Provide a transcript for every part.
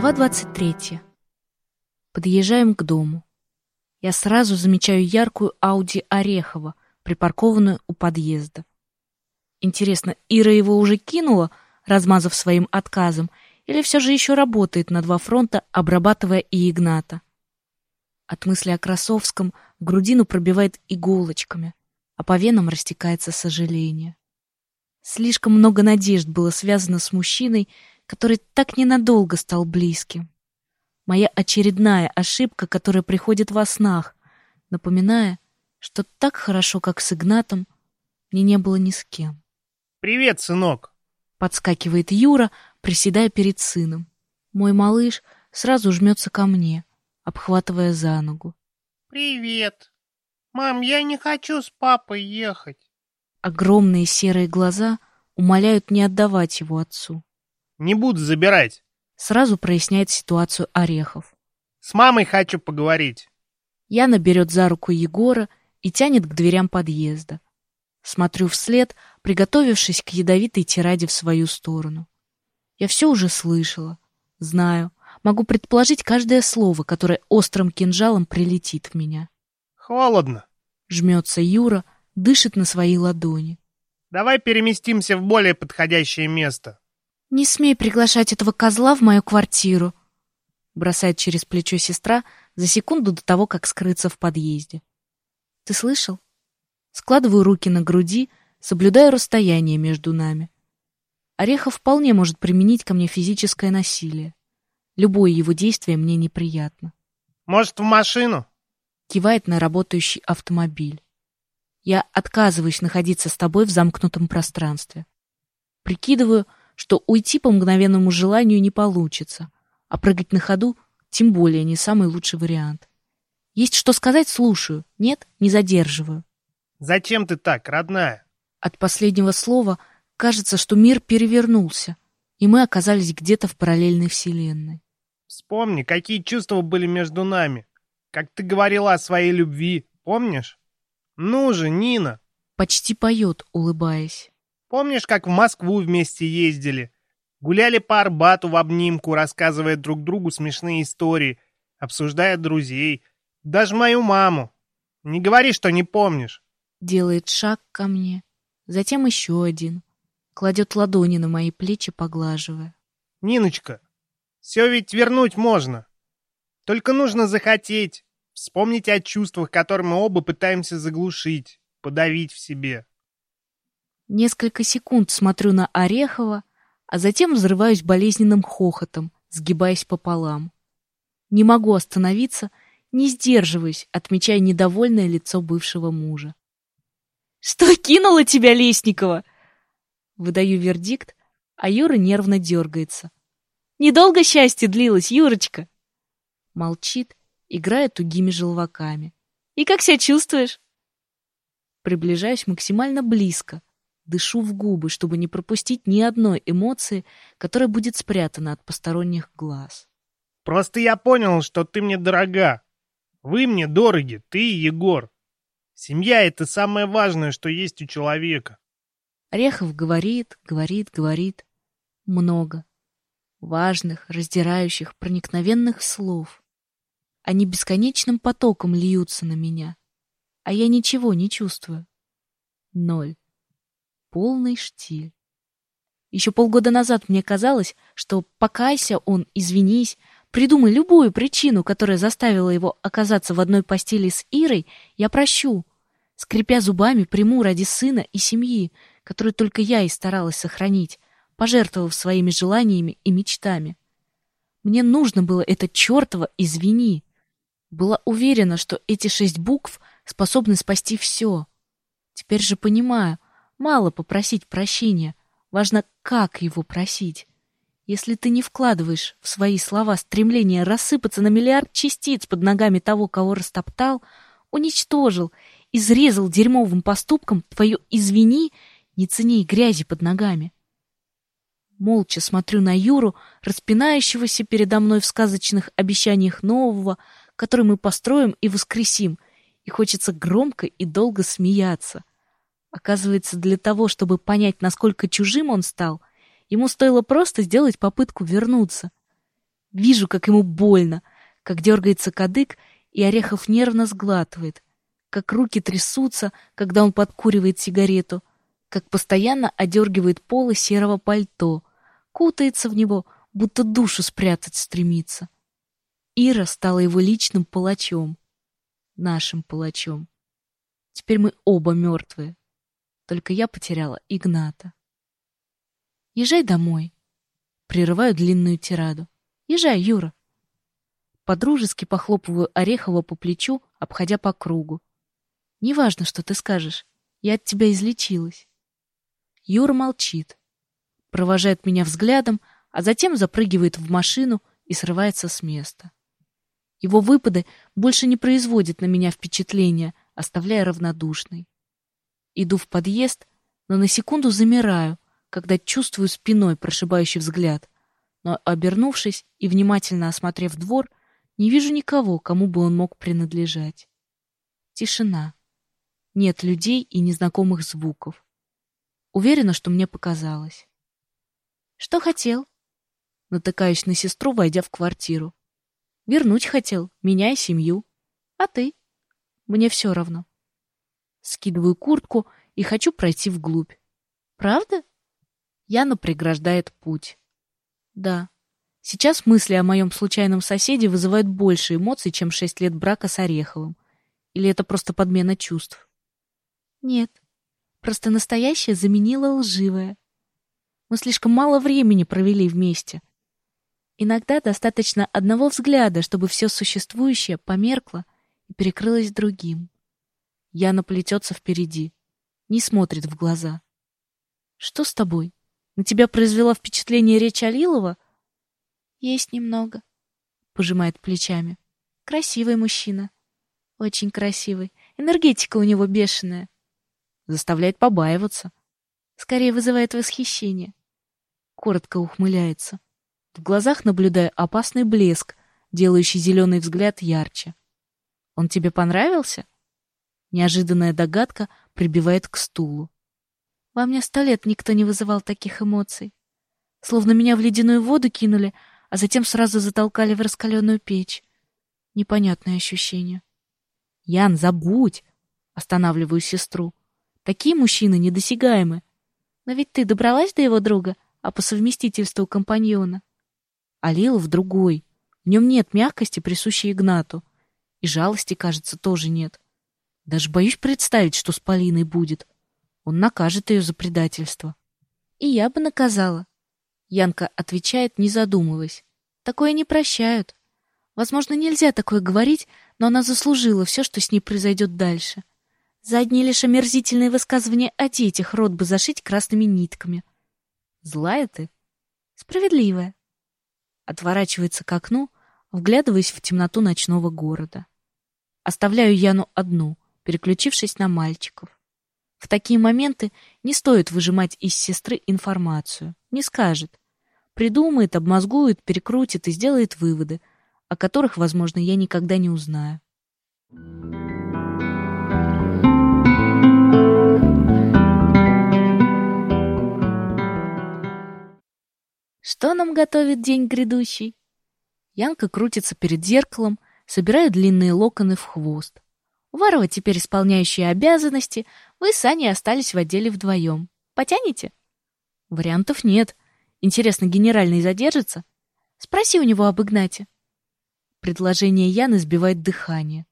Глава 23. Подъезжаем к дому. Я сразу замечаю яркую Ауди Орехова, припаркованную у подъезда. Интересно, Ира его уже кинула, размазав своим отказом, или все же еще работает на два фронта, обрабатывая и Игната? От мысли о Красовском грудину пробивает иголочками, а по венам растекается сожаление. Слишком много надежд было связано с мужчиной, который так ненадолго стал близким. Моя очередная ошибка, которая приходит во снах, напоминая, что так хорошо, как с Игнатом, мне не было ни с кем. «Привет, сынок!» — подскакивает Юра, приседая перед сыном. Мой малыш сразу жмется ко мне, обхватывая за ногу. «Привет! Мам, я не хочу с папой ехать!» Огромные серые глаза умоляют не отдавать его отцу. Не буду забирать. Сразу проясняет ситуацию Орехов. С мамой хочу поговорить. Яна берет за руку Егора и тянет к дверям подъезда. Смотрю вслед, приготовившись к ядовитой тираде в свою сторону. Я все уже слышала, знаю, могу предположить каждое слово, которое острым кинжалом прилетит в меня. Холодно. Жмется Юра, дышит на свои ладони. Давай переместимся в более подходящее место. «Не смей приглашать этого козла в мою квартиру!» Бросает через плечо сестра за секунду до того, как скрыться в подъезде. «Ты слышал?» Складываю руки на груди, соблюдая расстояние между нами. Орехов вполне может применить ко мне физическое насилие. Любое его действие мне неприятно. «Может, в машину?» Кивает на работающий автомобиль. Я отказываюсь находиться с тобой в замкнутом пространстве. Прикидываю, что уйти по мгновенному желанию не получится, а прыгать на ходу тем более не самый лучший вариант. Есть что сказать, слушаю. Нет, не задерживаю. Зачем ты так, родная? От последнего слова кажется, что мир перевернулся, и мы оказались где-то в параллельной вселенной. Вспомни, какие чувства были между нами. Как ты говорила о своей любви, помнишь? Ну же, Нина. Почти поет, улыбаясь. Помнишь, как в Москву вместе ездили? Гуляли по Арбату в обнимку, рассказывая друг другу смешные истории, обсуждая друзей, даже мою маму. Не говори, что не помнишь. Делает шаг ко мне, затем еще один. Кладет ладони на мои плечи, поглаживая. Ниночка, все ведь вернуть можно. Только нужно захотеть, вспомнить о чувствах, которые мы оба пытаемся заглушить, подавить в себе. Несколько секунд смотрю на Орехова, а затем взрываюсь болезненным хохотом, сгибаясь пополам. Не могу остановиться, не сдерживаюсь, отмечая недовольное лицо бывшего мужа. «Что кинула тебя, Лесникова?» Выдаю вердикт, а Юра нервно дергается. «Недолго счастье длилось, Юрочка!» Молчит, играя тугими желваками. «И как себя чувствуешь?» Приближаюсь максимально близко, дышу в губы, чтобы не пропустить ни одной эмоции, которая будет спрятана от посторонних глаз. «Просто я понял, что ты мне дорога. Вы мне дороги, ты и Егор. Семья — это самое важное, что есть у человека». Орехов говорит, говорит, говорит. Много. Важных, раздирающих, проникновенных слов. Они бесконечным потоком льются на меня. А я ничего не чувствую. Ноль полный штиль. Еще полгода назад мне казалось, что покайся он, извинись, придумай любую причину, которая заставила его оказаться в одной постели с Ирой, я прощу. Скрипя зубами, приму ради сына и семьи, которую только я и старалась сохранить, пожертвовав своими желаниями и мечтами. Мне нужно было это чертово «извини». Была уверена, что эти шесть букв способны спасти все. Теперь же понимаю — Мало попросить прощения, важно, как его просить. Если ты не вкладываешь в свои слова стремление рассыпаться на миллиард частиц под ногами того, кого растоптал, уничтожил, изрезал дерьмовым поступком твое «извини», не цени грязи под ногами. Молча смотрю на Юру, распинающегося передо мной в сказочных обещаниях нового, который мы построим и воскресим, и хочется громко и долго смеяться. Оказывается, для того, чтобы понять, насколько чужим он стал, ему стоило просто сделать попытку вернуться. Вижу, как ему больно, как дергается кадык, и Орехов нервно сглатывает, как руки трясутся, когда он подкуривает сигарету, как постоянно одергивает полы серого пальто, кутается в него, будто душу спрятать стремится. Ира стала его личным палачом, нашим палачом. Теперь мы оба мертвые. Только я потеряла Игната. Езжай домой. Прерываю длинную тираду. Езжай, Юра. Подружески похлопываю Орехова по плечу, обходя по кругу. Неважно, что ты скажешь. Я от тебя излечилась. Юра молчит. Провожает меня взглядом, а затем запрыгивает в машину и срывается с места. Его выпады больше не производят на меня впечатления, оставляя равнодушной. Иду в подъезд, но на секунду замираю, когда чувствую спиной прошибающий взгляд, но, обернувшись и внимательно осмотрев двор, не вижу никого, кому бы он мог принадлежать. Тишина. Нет людей и незнакомых звуков. Уверена, что мне показалось. Что хотел? Натыкаюсь на сестру, войдя в квартиру. Вернуть хотел, меня и семью. А ты? Мне все равно. Скидываю куртку и хочу пройти вглубь. Правда? Яна преграждает путь. Да. Сейчас мысли о моем случайном соседе вызывают больше эмоций, чем шесть лет брака с Ореховым. Или это просто подмена чувств? Нет. Просто настоящее заменило лживое. Мы слишком мало времени провели вместе. Иногда достаточно одного взгляда, чтобы все существующее померкло и перекрылось другим. Яна плетется впереди, не смотрит в глаза. Что с тобой? На тебя произвела впечатление речь Алилова? Есть немного, пожимает плечами. Красивый мужчина. Очень красивый. Энергетика у него бешеная. Заставляет побаиваться. Скорее вызывает восхищение. Коротко ухмыляется. В глазах наблюдаю опасный блеск, делающий зеленый взгляд ярче. Он тебе понравился? Неожиданная догадка прибивает к стулу. Во мне сто лет никто не вызывал таких эмоций. Словно меня в ледяную воду кинули, а затем сразу затолкали в раскаленную печь. Непонятное ощущение. Ян, забудь! Останавливаю сестру. Такие мужчины недосягаемы. Но ведь ты добралась до его друга, а по совместительству компаньона. А Лилов другой. В нем нет мягкости, присущей Игнату. И жалости, кажется, тоже нет. Даже боюсь представить, что с Полиной будет. Он накажет ее за предательство. И я бы наказала. Янка отвечает, не задумываясь. Такое не прощают. Возможно, нельзя такое говорить, но она заслужила все, что с ней произойдет дальше. За одни лишь омерзительные высказывания о детях рот бы зашить красными нитками. Злая ты? Справедливая отворачивается к окну, вглядываясь в темноту ночного города. Оставляю Яну одну, переключившись на мальчиков. В такие моменты не стоит выжимать из сестры информацию. Не скажет. Придумает, обмозгует, перекрутит и сделает выводы, о которых, возможно, я никогда не узнаю. Что нам готовит день грядущий? Янка крутится перед зеркалом, собирает длинные локоны в хвост. Уварова теперь исполняющая обязанности, вы с Аней остались в отделе вдвоем. Потянете? Вариантов нет. Интересно, генеральный задержится? Спроси у него об Игнате. Предложение Яны сбивает дыхание.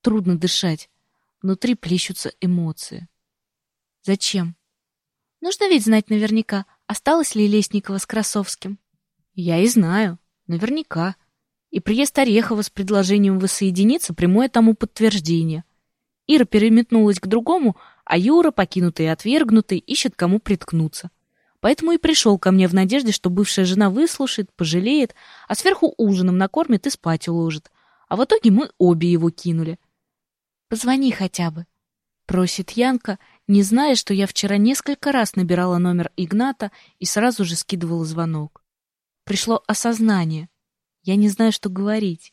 Трудно дышать. Внутри плещутся эмоции. Зачем? Нужно ведь знать наверняка, осталось ли Лесникова с Красовским. Я и знаю, наверняка. И приезд Орехова с предложением воссоединиться — прямое тому подтверждение. Ира переметнулась к другому, а Юра, покинутый и отвергнутый, ищет кому приткнуться. Поэтому и пришел ко мне в надежде, что бывшая жена выслушает, пожалеет, а сверху ужином накормит и спать уложит. А в итоге мы обе его кинули. «Позвони хотя бы», — просит Янка, не зная, что я вчера несколько раз набирала номер Игната и сразу же скидывала звонок. Пришло осознание. Я не знаю, что говорить.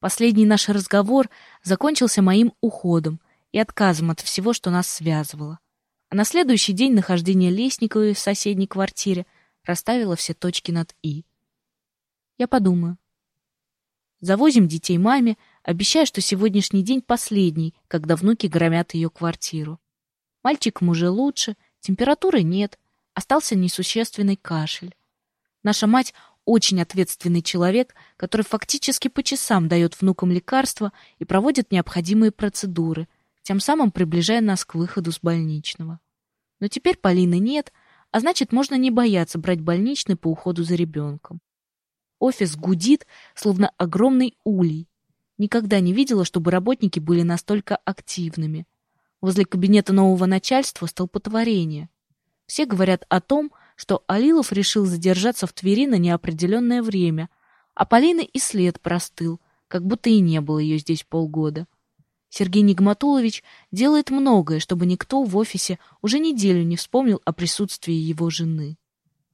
Последний наш разговор закончился моим уходом и отказом от всего, что нас связывало. А на следующий день нахождение Лесниковой в соседней квартире расставило все точки над «и». Я подумаю. Завозим детей маме, обещая, что сегодняшний день последний, когда внуки громят ее квартиру. Мальчикам уже лучше, температуры нет, остался несущественный кашель. Наша мать очень ответственный человек, который фактически по часам дает внукам лекарства и проводит необходимые процедуры, тем самым приближая нас к выходу с больничного. Но теперь Полины нет, а значит, можно не бояться брать больничный по уходу за ребенком. Офис гудит, словно огромный улей. Никогда не видела, чтобы работники были настолько активными. Возле кабинета нового начальства столпотворение. Все говорят о том, что Алилов решил задержаться в Твери на неопределенное время, а Полины и след простыл, как будто и не было ее здесь полгода. Сергей Нигматулович делает многое, чтобы никто в офисе уже неделю не вспомнил о присутствии его жены.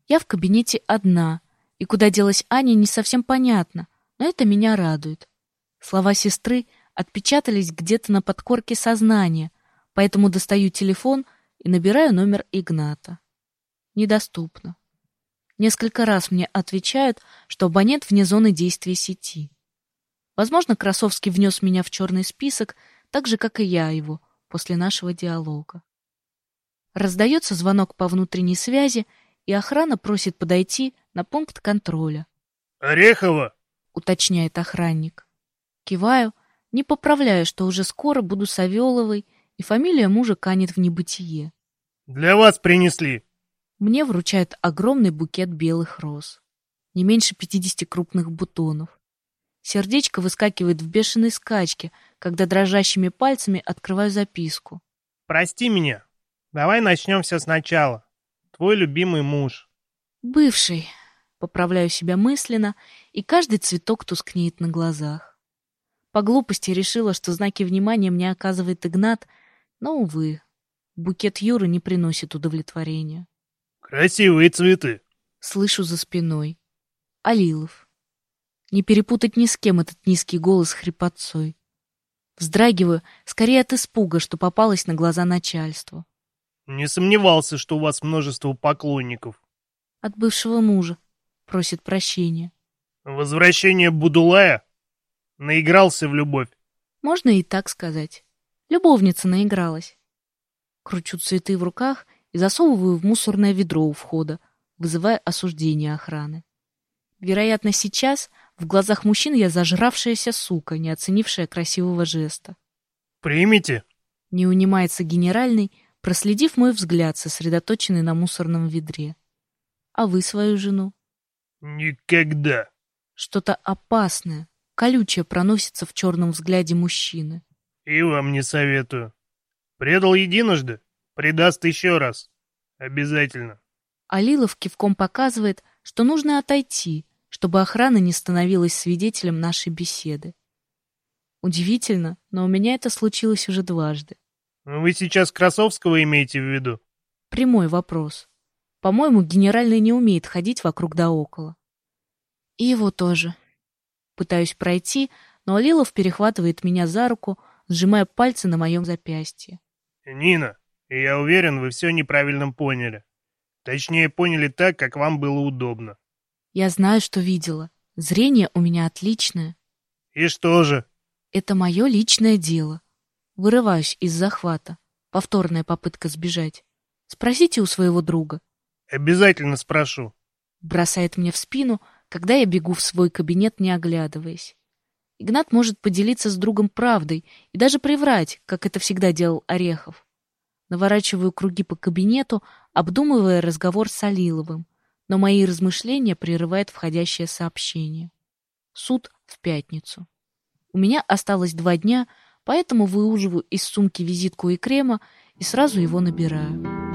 Я в кабинете одна, и куда делась Аня, не совсем понятно, но это меня радует. Слова сестры отпечатались где-то на подкорке сознания, поэтому достаю телефон и набираю номер Игната недоступно. Несколько раз мне отвечают, что абонент вне зоны действия сети. Возможно, Красовский внес меня в черный список, так же, как и я его, после нашего диалога. Раздается звонок по внутренней связи, и охрана просит подойти на пункт контроля. «Орехова!» — уточняет охранник. Киваю, не поправляю, что уже скоро буду Савеловой, и фамилия мужа канет в небытие. «Для вас принесли!» Мне вручают огромный букет белых роз. Не меньше пятидесяти крупных бутонов. Сердечко выскакивает в бешеной скачке, когда дрожащими пальцами открываю записку. «Прости меня. Давай начнем все сначала. Твой любимый муж». «Бывший». Поправляю себя мысленно, и каждый цветок тускнеет на глазах. По глупости решила, что знаки внимания мне оказывает Игнат, но, увы, букет Юры не приносит удовлетворения. Красивые цветы. Слышу за спиной. Алилов. Не перепутать ни с кем этот низкий голос хрипотцой. Вздрагиваю, скорее от испуга, что попалась на глаза начальству. Не сомневался, что у вас множество поклонников. От бывшего мужа. Просит прощения. Возвращение Будулая? Наигрался в любовь? Можно и так сказать. Любовница наигралась. Кручу цветы в руках и засовываю в мусорное ведро у входа, вызывая осуждение охраны. Вероятно, сейчас в глазах мужчин я зажравшаяся сука, не оценившая красивого жеста. «Примите!» — не унимается генеральный, проследив мой взгляд, сосредоточенный на мусорном ведре. «А вы свою жену?» «Никогда!» Что-то опасное, колючее проносится в черном взгляде мужчины. «И вам не советую. Предал единожды, Предаст еще раз. Обязательно. Алилов кивком показывает, что нужно отойти, чтобы охрана не становилась свидетелем нашей беседы. Удивительно, но у меня это случилось уже дважды. Вы сейчас Красовского имеете в виду? Прямой вопрос. По-моему, генеральный не умеет ходить вокруг да около. И его тоже. Пытаюсь пройти, но Алилов перехватывает меня за руку, сжимая пальцы на моем запястье. «Нина, и я уверен, вы все неправильно поняли. Точнее, поняли так, как вам было удобно. Я знаю, что видела. Зрение у меня отличное. И что же? Это мое личное дело. Вырываюсь из захвата. Повторная попытка сбежать. Спросите у своего друга. Обязательно спрошу. Бросает мне в спину, когда я бегу в свой кабинет, не оглядываясь. Игнат может поделиться с другом правдой и даже приврать, как это всегда делал Орехов. Наворачиваю круги по кабинету, обдумывая разговор с Алиловым, но мои размышления прерывает входящее сообщение. Суд в пятницу. У меня осталось два дня, поэтому выуживаю из сумки визитку и крема и сразу его набираю.